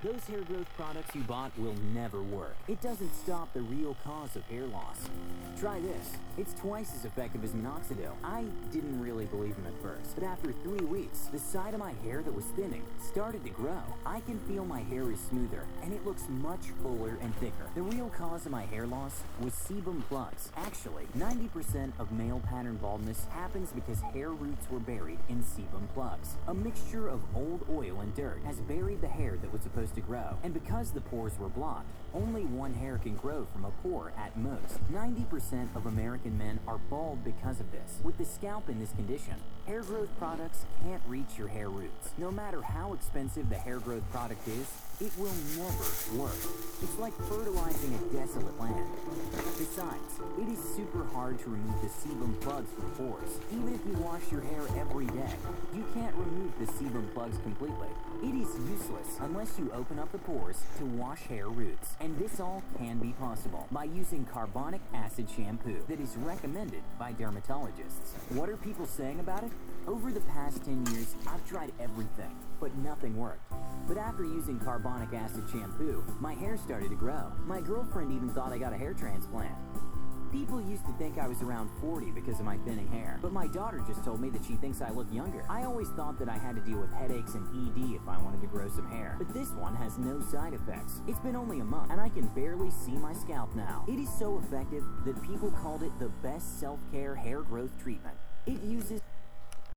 Those hair growth products you bought will never work. It doesn't stop the real cause of hair loss. Try this. It's twice as effective as minoxidil. I didn't really believe him at first, but after three weeks, the side of my hair that was thinning started to grow. I can feel my hair is smoother, and it looks much fuller and thicker. The real cause of my hair loss was sebum plugs. Actually, 90% of male pattern baldness happens because hair roots were buried in sebum plugs. A mixture of old oil and dirt has buried the hair that was supposed to grow, and because the pores were blocked, only one hair can grow from a pore at most. 90% of American men are bald because of this. With the scalp in this condition, hair growth products can't reach your hair roots. No matter how expensive the hair growth product is, it will never work. It's like fertilizing a desolate land. Besides, it is super hard to remove the sebum plugs from pores. Even if you wash your hair every day, you can't remove the sebum plugs completely. It is useless unless you open up the pores to wash hair roots. And this all can be possible by using carbonic acid shampoo that is recommended by dermatologists. What are people saying about it? Over the past 10 years, I've tried everything, but nothing worked. But after using carbonic acid shampoo, my hair started to grow. My girlfriend even thought I got a hair transplant. People used to think I was around 40 because of my thinning hair, but my daughter just told me that she thinks I look younger. I always thought that I had to deal with headaches and ED if I wanted to grow some hair, but this one has no side effects. It's been only a month, and I can barely see my scalp now. It is so effective that people called it the best self-care hair growth treatment. It uses